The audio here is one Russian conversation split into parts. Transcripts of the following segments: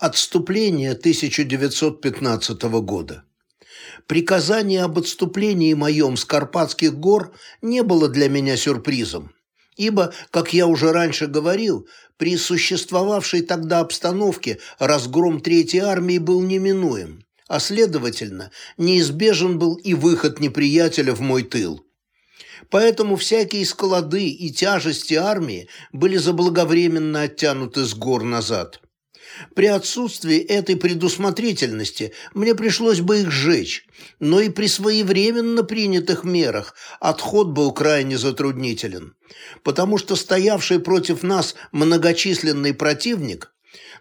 Отступление 1915 года. Приказание об отступлении моем с Карпатских гор не было для меня сюрпризом, ибо, как я уже раньше говорил, при существовавшей тогда обстановке разгром Третьей армии был неминуем, а следовательно, неизбежен был и выход неприятеля в мой тыл. Поэтому всякие склады и тяжести армии были заблаговременно оттянуты с гор назад. При отсутствии этой предусмотрительности мне пришлось бы их сжечь, но и при своевременно принятых мерах отход был крайне затруднителен, потому что стоявший против нас многочисленный противник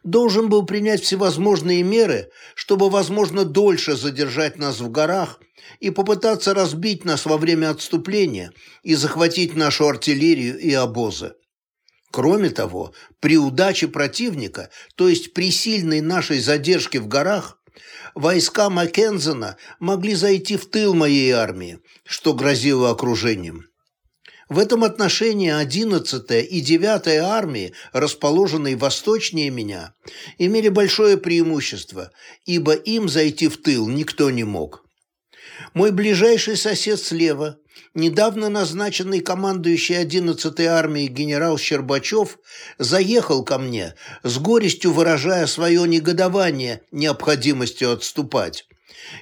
должен был принять всевозможные меры, чтобы, возможно, дольше задержать нас в горах и попытаться разбить нас во время отступления и захватить нашу артиллерию и обозы. Кроме того, при удаче противника, то есть при сильной нашей задержке в горах, войска Маккензена могли зайти в тыл моей армии, что грозило окружением. В этом отношении 11-я и 9-я армии, расположенные восточнее меня, имели большое преимущество, ибо им зайти в тыл никто не мог. Мой ближайший сосед слева, недавно назначенный командующий 11-й армией генерал Щербачев, заехал ко мне, с горестью выражая свое негодование необходимостью отступать,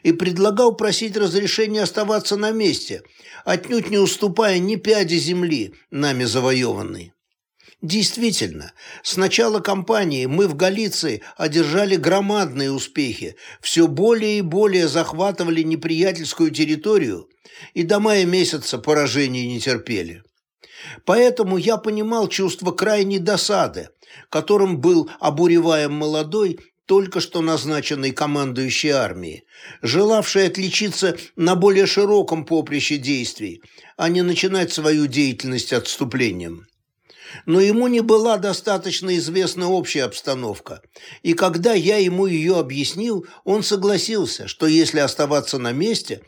и предлагал просить разрешения оставаться на месте, отнюдь не уступая ни пяди земли, нами завоеванной. Действительно, с начала кампании мы в Галиции одержали громадные успехи, все более и более захватывали неприятельскую территорию и до мая месяца поражений не терпели. Поэтому я понимал чувство крайней досады, которым был обуреваем молодой, только что назначенный командующий армией, желавший отличиться на более широком поприще действий, а не начинать свою деятельность отступлением но ему не была достаточно известна общая обстановка, и когда я ему ее объяснил, он согласился, что если оставаться на месте,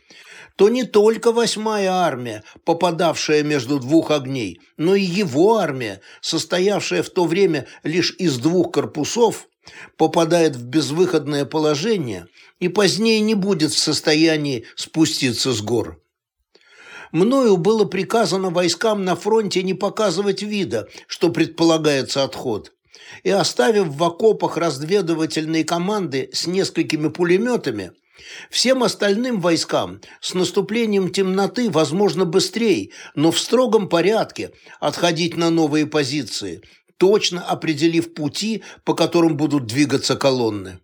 то не только восьмая армия, попадавшая между двух огней, но и его армия, состоявшая в то время лишь из двух корпусов, попадает в безвыходное положение и позднее не будет в состоянии спуститься с гор мною было приказано войскам на фронте не показывать вида, что предполагается отход. И оставив в окопах разведывательные команды с несколькими пулеметами, всем остальным войскам с наступлением темноты, возможно, быстрее, но в строгом порядке отходить на новые позиции, точно определив пути, по которым будут двигаться колонны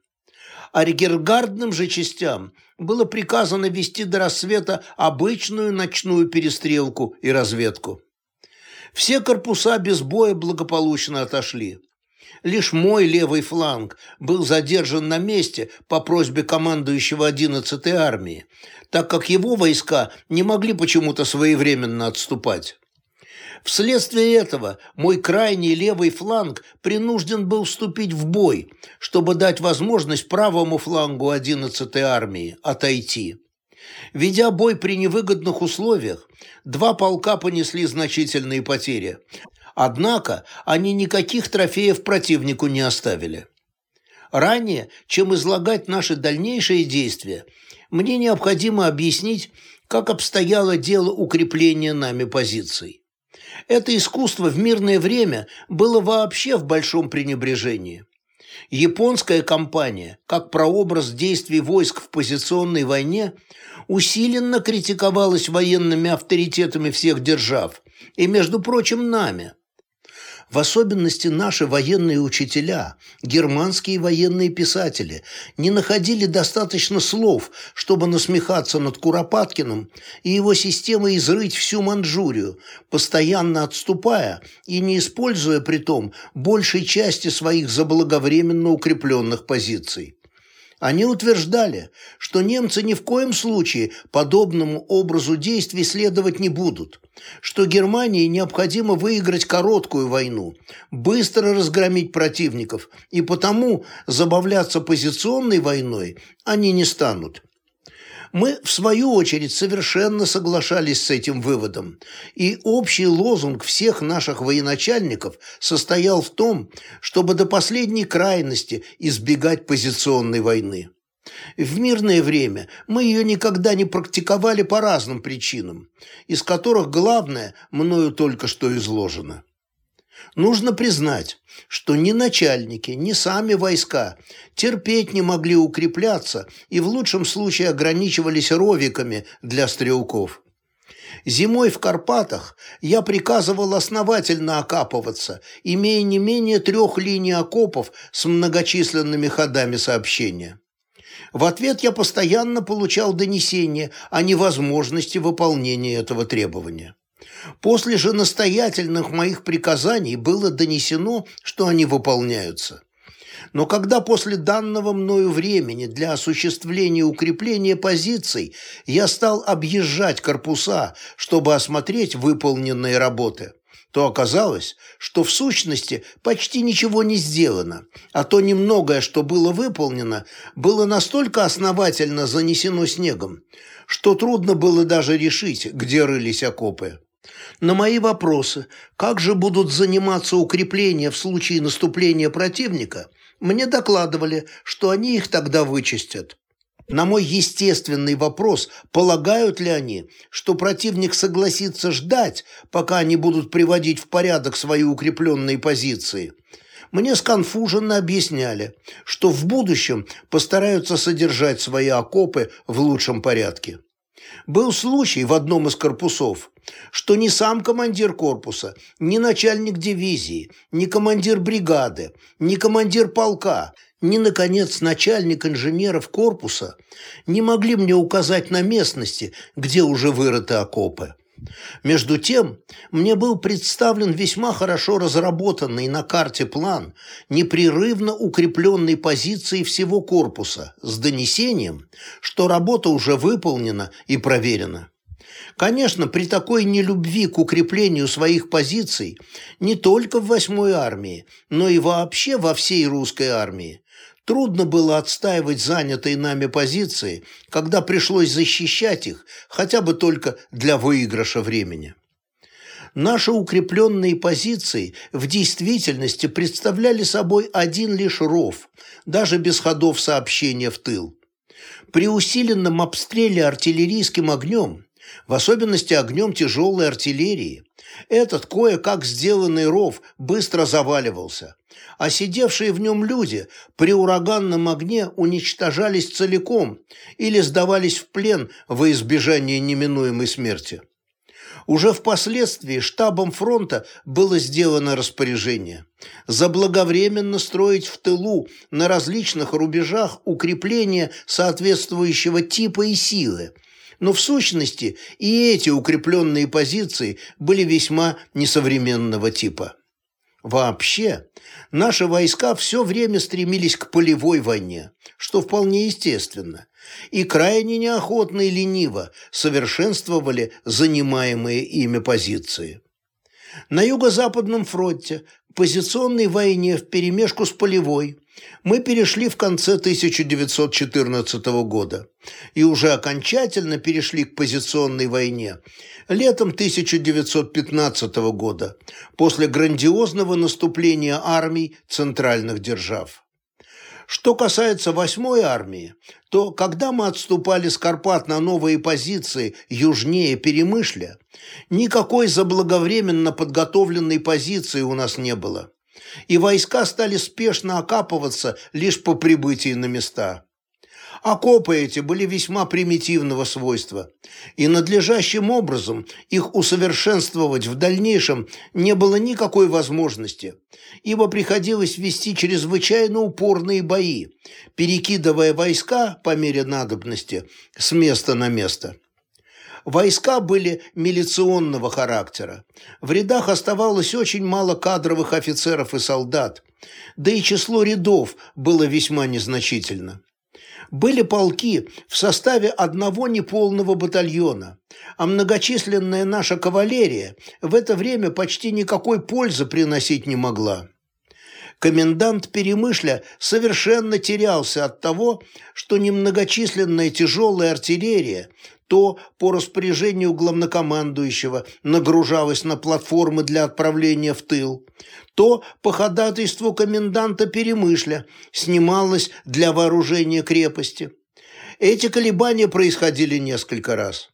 а регергардным же частям было приказано вести до рассвета обычную ночную перестрелку и разведку. Все корпуса без боя благополучно отошли. Лишь мой левый фланг был задержан на месте по просьбе командующего 11-й армии, так как его войска не могли почему-то своевременно отступать. Вследствие этого мой крайний левый фланг принужден был вступить в бой, чтобы дать возможность правому флангу 11-й армии отойти. Ведя бой при невыгодных условиях, два полка понесли значительные потери. Однако они никаких трофеев противнику не оставили. Ранее, чем излагать наши дальнейшие действия, мне необходимо объяснить, как обстояло дело укрепления нами позиций. Это искусство в мирное время было вообще в большом пренебрежении. Японская кампания, как прообраз действий войск в позиционной войне, усиленно критиковалась военными авторитетами всех держав, и, между прочим, нами – в особенности наши военные учителя, германские военные писатели, не находили достаточно слов, чтобы насмехаться над Куропаткиным и его системой изрыть всю Манчжурию, постоянно отступая и не используя при том большей части своих заблаговременно укрепленных позиций. Они утверждали, что немцы ни в коем случае подобному образу действий следовать не будут, что Германии необходимо выиграть короткую войну, быстро разгромить противников, и потому забавляться позиционной войной они не станут. Мы, в свою очередь, совершенно соглашались с этим выводом, и общий лозунг всех наших военачальников состоял в том, чтобы до последней крайности избегать позиционной войны. В мирное время мы ее никогда не практиковали по разным причинам, из которых главное мною только что изложено. Нужно признать, что ни начальники, ни сами войска терпеть не могли укрепляться и в лучшем случае ограничивались ровиками для стрелков. Зимой в Карпатах я приказывал основательно окапываться, имея не менее трех линий окопов с многочисленными ходами сообщения. В ответ я постоянно получал донесения о невозможности выполнения этого требования. После же настоятельных моих приказаний было донесено, что они выполняются. Но когда после данного мною времени для осуществления укрепления позиций я стал объезжать корпуса, чтобы осмотреть выполненные работы, то оказалось, что в сущности почти ничего не сделано, а то немногое, что было выполнено, было настолько основательно занесено снегом, что трудно было даже решить, где рылись окопы. На мои вопросы, как же будут заниматься укрепления в случае наступления противника, мне докладывали, что они их тогда вычистят. На мой естественный вопрос, полагают ли они, что противник согласится ждать, пока они будут приводить в порядок свои укрепленные позиции, мне сконфуженно объясняли, что в будущем постараются содержать свои окопы в лучшем порядке. Был случай в одном из корпусов, что ни сам командир корпуса, ни начальник дивизии, ни командир бригады, ни командир полка, ни, наконец, начальник инженеров корпуса не могли мне указать на местности, где уже вырыты окопы. Между тем, мне был представлен весьма хорошо разработанный на карте план непрерывно укрепленной позиции всего корпуса с донесением, что работа уже выполнена и проверена. Конечно, при такой нелюбви к укреплению своих позиций не только в 8-й армии, но и вообще во всей русской армии Трудно было отстаивать занятые нами позиции, когда пришлось защищать их хотя бы только для выигрыша времени. Наши укрепленные позиции в действительности представляли собой один лишь ров, даже без ходов сообщения в тыл. При усиленном обстреле артиллерийским огнем, в особенности огнем тяжелой артиллерии, этот кое-как сделанный ров быстро заваливался, а сидевшие в нем люди при ураганном огне уничтожались целиком или сдавались в плен во избежание неминуемой смерти. Уже впоследствии штабом фронта было сделано распоряжение заблаговременно строить в тылу на различных рубежах укрепления соответствующего типа и силы, но в сущности и эти укрепленные позиции были весьма несовременного типа. Вообще, наши войска все время стремились к полевой войне, что вполне естественно, и крайне неохотно и лениво совершенствовали занимаемые ими позиции. На Юго-Западном фронте к позиционной войне вперемешку с полевой мы перешли в конце 1914 года и уже окончательно перешли к позиционной войне летом 1915 года после грандиозного наступления армий центральных держав. Что касается восьмой армии, то когда мы отступали с Карпат на новые позиции южнее Перемышля, никакой заблаговременно подготовленной позиции у нас не было и войска стали спешно окапываться лишь по прибытии на места. Окопы эти были весьма примитивного свойства, и надлежащим образом их усовершенствовать в дальнейшем не было никакой возможности, ибо приходилось вести чрезвычайно упорные бои, перекидывая войска по мере надобности с места на место. Войска были милиционного характера. В рядах оставалось очень мало кадровых офицеров и солдат, да и число рядов было весьма незначительно. Были полки в составе одного неполного батальона, а многочисленная наша кавалерия в это время почти никакой пользы приносить не могла. комендант Перемышля совершенно терялся от того, что немногочисленная тяжелая артиллерия то по распоряжению главнокомандующего нагружалась на платформы для отправления в тыл, то по ходатайству коменданта Перемышля снималась для вооружения крепости. Эти колебания происходили несколько раз.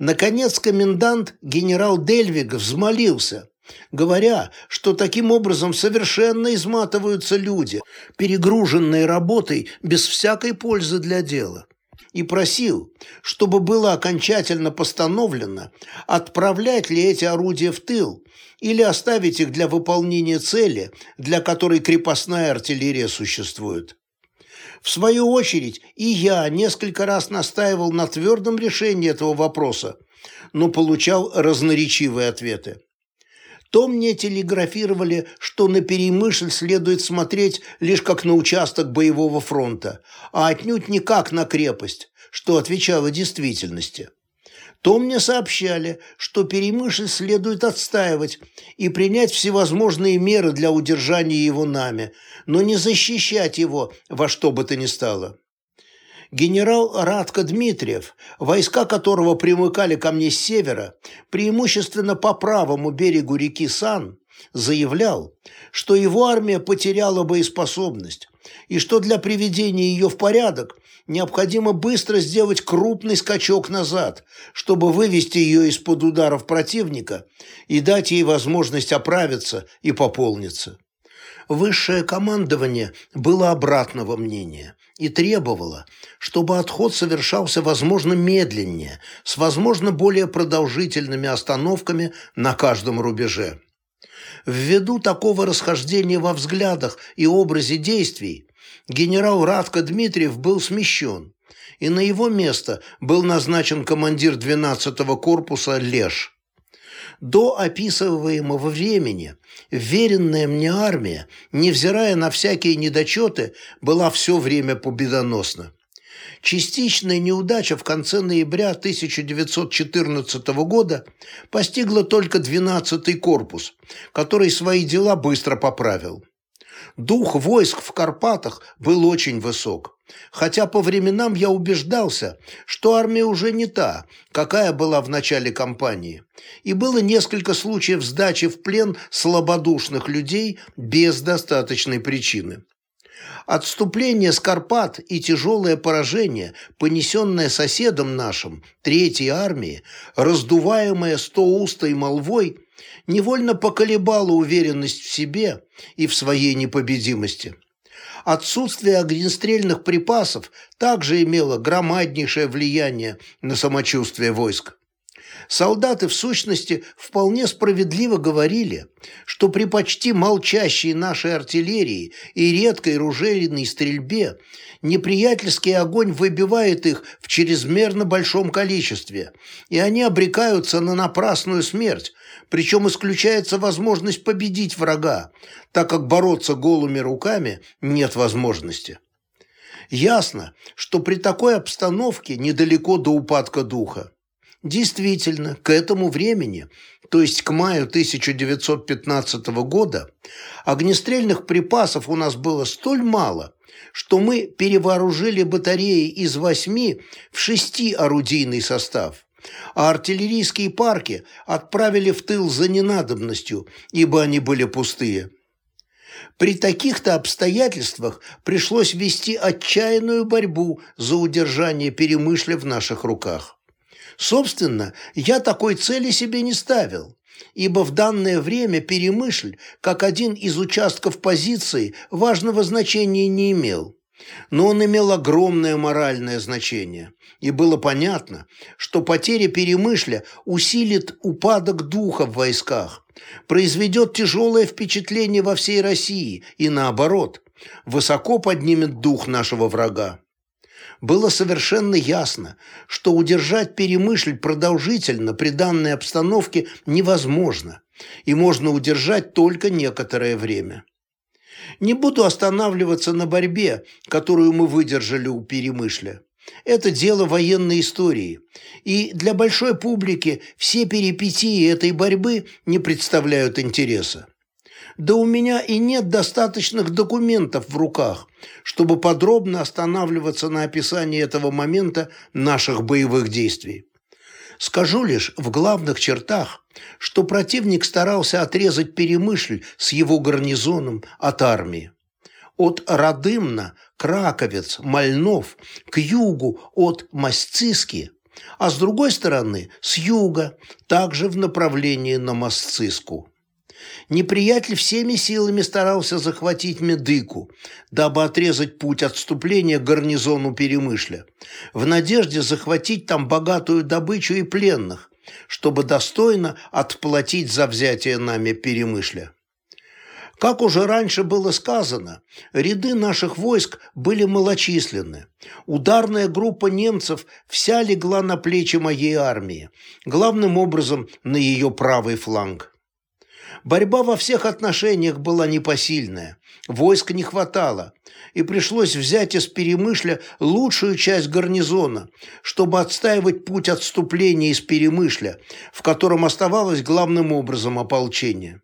Наконец комендант генерал Дельвиг взмолился, говоря, что таким образом совершенно изматываются люди, перегруженные работой без всякой пользы для дела и просил, чтобы было окончательно постановлено, отправлять ли эти орудия в тыл или оставить их для выполнения цели, для которой крепостная артиллерия существует. В свою очередь и я несколько раз настаивал на твердом решении этого вопроса, но получал разноречивые ответы. То мне телеграфировали, что на Перемышль следует смотреть лишь как на участок боевого фронта, а отнюдь не как на крепость, что отвечало действительности. То мне сообщали, что Перемышль следует отстаивать и принять всевозможные меры для удержания его нами, но не защищать его во что бы то ни стало генерал Радко Дмитриев, войска которого примыкали ко мне с севера, преимущественно по правому берегу реки Сан, заявлял, что его армия потеряла боеспособность и что для приведения ее в порядок необходимо быстро сделать крупный скачок назад, чтобы вывести ее из-под ударов противника и дать ей возможность оправиться и пополниться. Высшее командование было обратного мнения и требовало, чтобы отход совершался, возможно, медленнее, с, возможно, более продолжительными остановками на каждом рубеже. Ввиду такого расхождения во взглядах и образе действий, генерал Радко Дмитриев был смещен, и на его место был назначен командир 12-го корпуса Леш до описываемого времени веренная мне армия, невзирая на всякие недочеты, была все время победоносна. Частичная неудача в конце ноября 1914 года постигла только 12-й корпус, который свои дела быстро поправил. Дух войск в Карпатах был очень высок хотя по временам я убеждался, что армия уже не та, какая была в начале кампании, и было несколько случаев сдачи в плен слабодушных людей без достаточной причины. Отступление с Карпат и тяжелое поражение, понесенное соседом нашим, Третьей армии, раздуваемое стоустой молвой, невольно поколебало уверенность в себе и в своей непобедимости. Отсутствие огнестрельных припасов также имело громаднейшее влияние на самочувствие войск. Солдаты, в сущности, вполне справедливо говорили, что при почти молчащей нашей артиллерии и редкой ружейной стрельбе неприятельский огонь выбивает их в чрезмерно большом количестве, и они обрекаются на напрасную смерть, причем исключается возможность победить врага, так как бороться голыми руками нет возможности. Ясно, что при такой обстановке недалеко до упадка духа. Действительно, к этому времени, то есть к маю 1915 года, огнестрельных припасов у нас было столь мало, что мы перевооружили батареи из восьми в шести орудийный состав а артиллерийские парки отправили в тыл за ненадобностью, ибо они были пустые. При таких-то обстоятельствах пришлось вести отчаянную борьбу за удержание перемышля в наших руках. Собственно, я такой цели себе не ставил, ибо в данное время перемышль, как один из участков позиции, важного значения не имел. Но он имел огромное моральное значение, и было понятно, что потеря перемышля усилит упадок духа в войсках, произведет тяжелое впечатление во всей России и наоборот, высоко поднимет дух нашего врага. Было совершенно ясно, что удержать перемышль продолжительно при данной обстановке невозможно, и можно удержать только некоторое время. Не буду останавливаться на борьбе, которую мы выдержали у Перемышля. Это дело военной истории, и для большой публики все перипетии этой борьбы не представляют интереса. Да у меня и нет достаточных документов в руках, чтобы подробно останавливаться на описании этого момента наших боевых действий. Скажу лишь в главных чертах, что противник старался отрезать Перемышль с его гарнизоном от армии. От Радымна, Краковец, Мальнов к югу от Масциски, а с другой стороны с юга, также в направлении на Масциску неприятель всеми силами старался захватить Медыку, дабы отрезать путь отступления к гарнизону Перемышля, в надежде захватить там богатую добычу и пленных, чтобы достойно отплатить за взятие нами Перемышля. Как уже раньше было сказано, ряды наших войск были малочисленны. Ударная группа немцев вся легла на плечи моей армии, главным образом на ее правый фланг. Борьба во всех отношениях была непосильная, войска не хватало, и пришлось взять из Перемышля лучшую часть гарнизона, чтобы отстаивать путь отступления из Перемышля, в котором оставалось главным образом ополчение.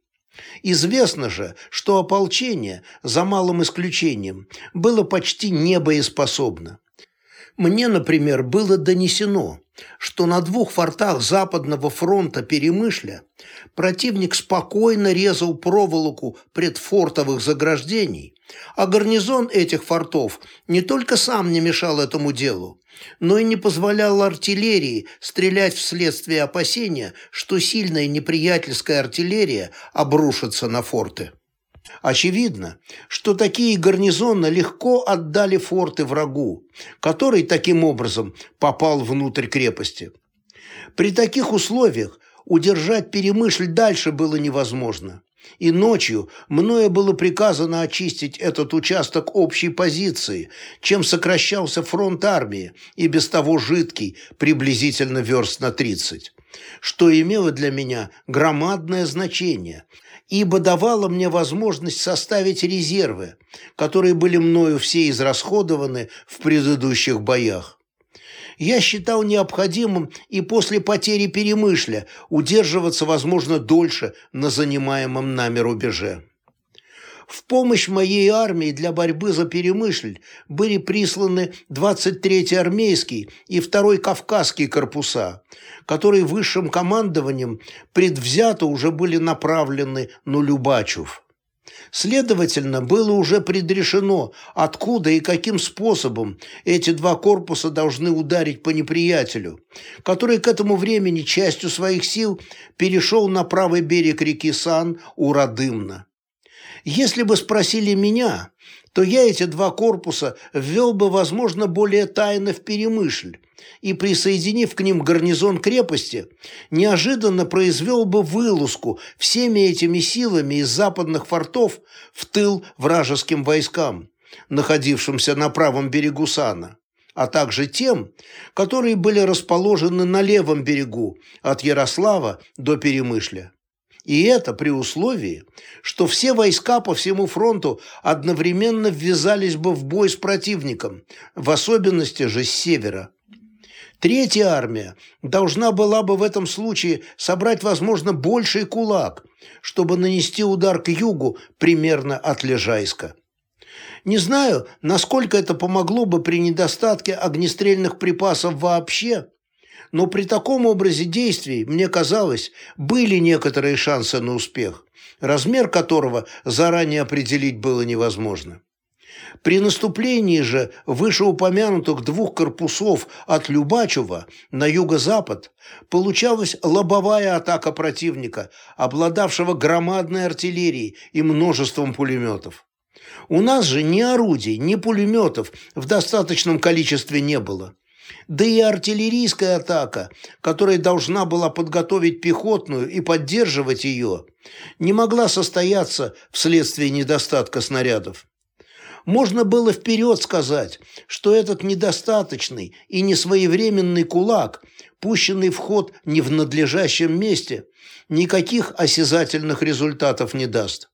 Известно же, что ополчение, за малым исключением, было почти небоеспособно. Мне, например, было донесено, что на двух фортах Западного фронта Перемышля противник спокойно резал проволоку предфортовых заграждений, а гарнизон этих фортов не только сам не мешал этому делу, но и не позволял артиллерии стрелять вследствие опасения, что сильная неприятельская артиллерия обрушится на форты. Очевидно, что такие гарнизоны легко отдали форты врагу, который таким образом попал внутрь крепости. При таких условиях удержать Перемышль дальше было невозможно. И ночью мною было приказано очистить этот участок общей позиции, чем сокращался фронт армии, и без того жидкий, приблизительно верст на 30, что имело для меня громадное значение, ибо давало мне возможность составить резервы, которые были мною все израсходованы в предыдущих боях. Я считал необходимым и после потери Перемышля удерживаться, возможно, дольше на занимаемом нами рубеже. В помощь моей армии для борьбы за Перемышль были присланы 23-й армейский и 2-й Кавказский корпуса, которые высшим командованием предвзято уже были направлены на Любачев. Следовательно, было уже предрешено, откуда и каким способом эти два корпуса должны ударить по неприятелю, который к этому времени частью своих сил перешел на правый берег реки Сан у Радымна. Если бы спросили меня, то я эти два корпуса ввел бы, возможно, более тайно в Перемышль и, присоединив к ним гарнизон крепости, неожиданно произвел бы вылазку всеми этими силами из западных фортов в тыл вражеским войскам, находившимся на правом берегу Сана, а также тем, которые были расположены на левом берегу от Ярослава до Перемышля. И это при условии, что все войска по всему фронту одновременно ввязались бы в бой с противником, в особенности же с севера. Третья армия должна была бы в этом случае собрать, возможно, больший кулак, чтобы нанести удар к югу примерно от Лежайска. Не знаю, насколько это помогло бы при недостатке огнестрельных припасов вообще, но при таком образе действий, мне казалось, были некоторые шансы на успех, размер которого заранее определить было невозможно. При наступлении же вышеупомянутых двух корпусов от Любачева на юго-запад получалась лобовая атака противника, обладавшего громадной артиллерией и множеством пулеметов. У нас же ни орудий, ни пулеметов в достаточном количестве не было. Да и артиллерийская атака, которая должна была подготовить пехотную и поддерживать ее, не могла состояться вследствие недостатка снарядов. Можно было вперед сказать, что этот недостаточный и несвоевременный кулак, пущенный в ход не в надлежащем месте, никаких осязательных результатов не даст.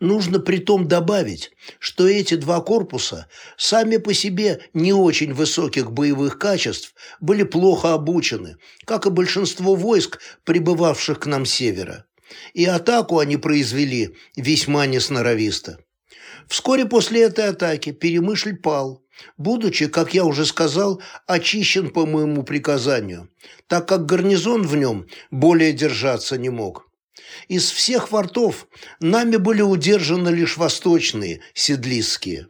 Нужно при том добавить, что эти два корпуса, сами по себе не очень высоких боевых качеств, были плохо обучены, как и большинство войск, прибывавших к нам с севера. и атаку они произвели весьма несноровисто. Вскоре после этой атаки Перемышль пал, будучи, как я уже сказал, очищен по моему приказанию, так как гарнизон в нем более держаться не мог. Из всех фортов нами были удержаны лишь восточные, седлистские.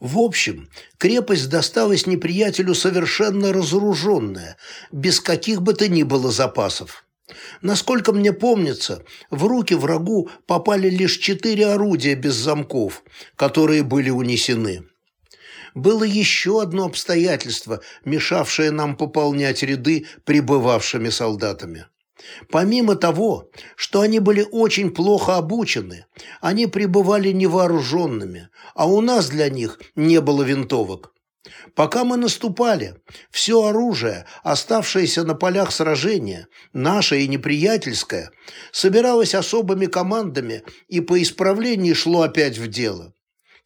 В общем, крепость досталась неприятелю совершенно разоруженная, без каких бы то ни было запасов. Насколько мне помнится, в руки врагу попали лишь четыре орудия без замков, которые были унесены. Было еще одно обстоятельство, мешавшее нам пополнять ряды прибывавшими солдатами. Помимо того, что они были очень плохо обучены, они пребывали невооруженными, а у нас для них не было винтовок. Пока мы наступали, все оружие, оставшееся на полях сражения, наше и неприятельское, собиралось особыми командами и по исправлении шло опять в дело.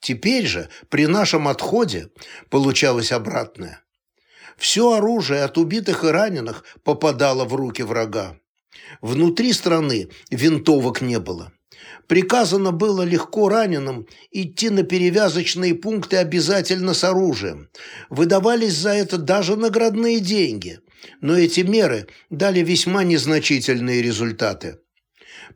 Теперь же, при нашем отходе, получалось обратное. Все оружие от убитых и раненых попадало в руки врага. Внутри страны винтовок не было. Приказано было легко раненым идти на перевязочные пункты обязательно с оружием. Выдавались за это даже наградные деньги. Но эти меры дали весьма незначительные результаты.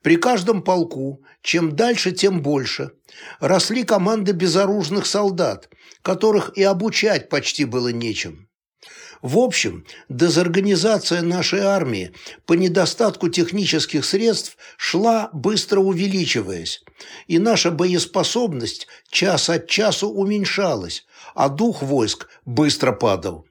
При каждом полку, чем дальше, тем больше, росли команды безоружных солдат, которых и обучать почти было нечем. В общем, дезорганизация нашей армии по недостатку технических средств шла, быстро увеличиваясь, и наша боеспособность час от часу уменьшалась, а дух войск быстро падал.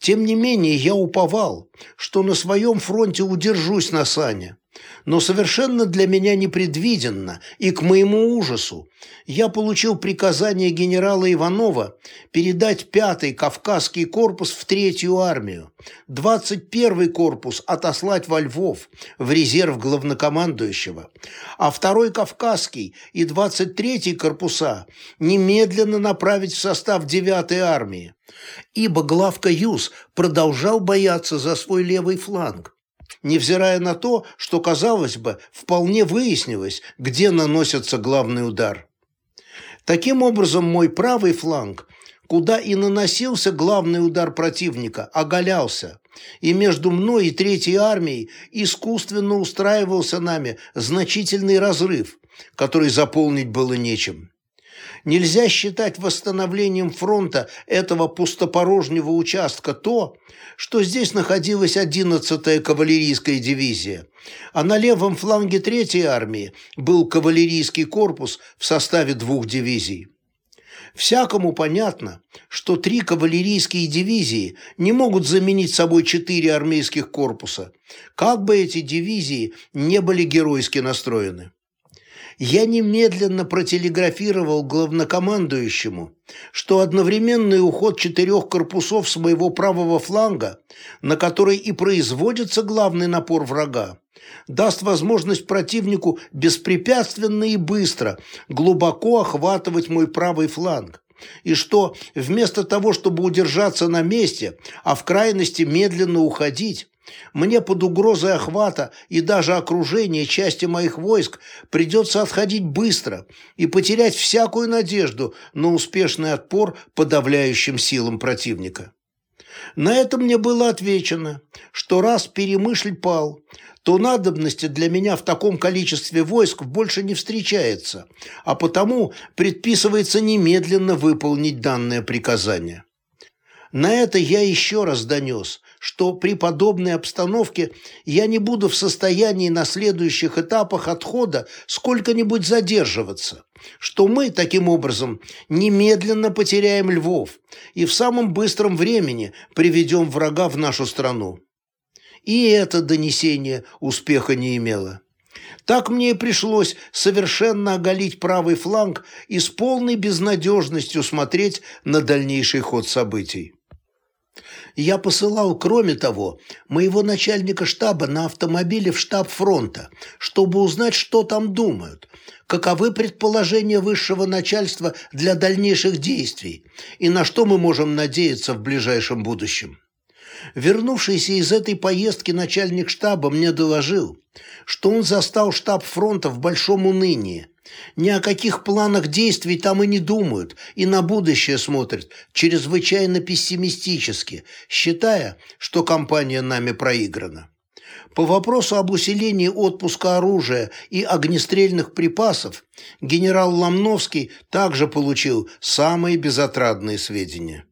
Тем не менее, я уповал, что на своем фронте удержусь на сане, но совершенно для меня непредвиденно и к моему ужасу. Я получил приказание генерала Иванова передать пятый Кавказский корпус в третью армию, 21-й корпус отослать во Львов в резерв главнокомандующего, а второй Кавказский и 23-й корпуса немедленно направить в состав 9-й армии, ибо главка Юз продолжал бояться за свой левый фланг невзирая на то, что, казалось бы, вполне выяснилось, где наносится главный удар. Таким образом, мой правый фланг, куда и наносился главный удар противника, оголялся, и между мной и Третьей армией искусственно устраивался нами значительный разрыв, который заполнить было нечем. Нельзя считать восстановлением фронта этого пустопорожнего участка то, что здесь находилась 11-я кавалерийская дивизия, а на левом фланге Третьей армии был кавалерийский корпус в составе двух дивизий. Всякому понятно, что три кавалерийские дивизии не могут заменить собой четыре армейских корпуса, как бы эти дивизии не были геройски настроены я немедленно протелеграфировал главнокомандующему, что одновременный уход четырех корпусов с моего правого фланга, на который и производится главный напор врага, даст возможность противнику беспрепятственно и быстро глубоко охватывать мой правый фланг, и что вместо того, чтобы удержаться на месте, а в крайности медленно уходить, мне под угрозой охвата и даже окружения части моих войск придется отходить быстро и потерять всякую надежду на успешный отпор подавляющим силам противника. На это мне было отвечено, что раз Перемышль пал, то надобности для меня в таком количестве войск больше не встречается, а потому предписывается немедленно выполнить данное приказание. На это я еще раз донес, что при подобной обстановке я не буду в состоянии на следующих этапах отхода сколько-нибудь задерживаться, что мы, таким образом, немедленно потеряем Львов и в самом быстром времени приведем врага в нашу страну. И это донесение успеха не имело. Так мне и пришлось совершенно оголить правый фланг и с полной безнадежностью смотреть на дальнейший ход событий. Я посылал, кроме того, моего начальника штаба на автомобиле в штаб фронта, чтобы узнать, что там думают, каковы предположения высшего начальства для дальнейших действий и на что мы можем надеяться в ближайшем будущем. Вернувшийся из этой поездки начальник штаба мне доложил, что он застал штаб фронта в большом унынии. Ни о каких планах действий там и не думают, и на будущее смотрят чрезвычайно пессимистически, считая, что кампания нами проиграна. По вопросу об усилении отпуска оружия и огнестрельных припасов генерал Ломновский также получил самые безотрадные сведения.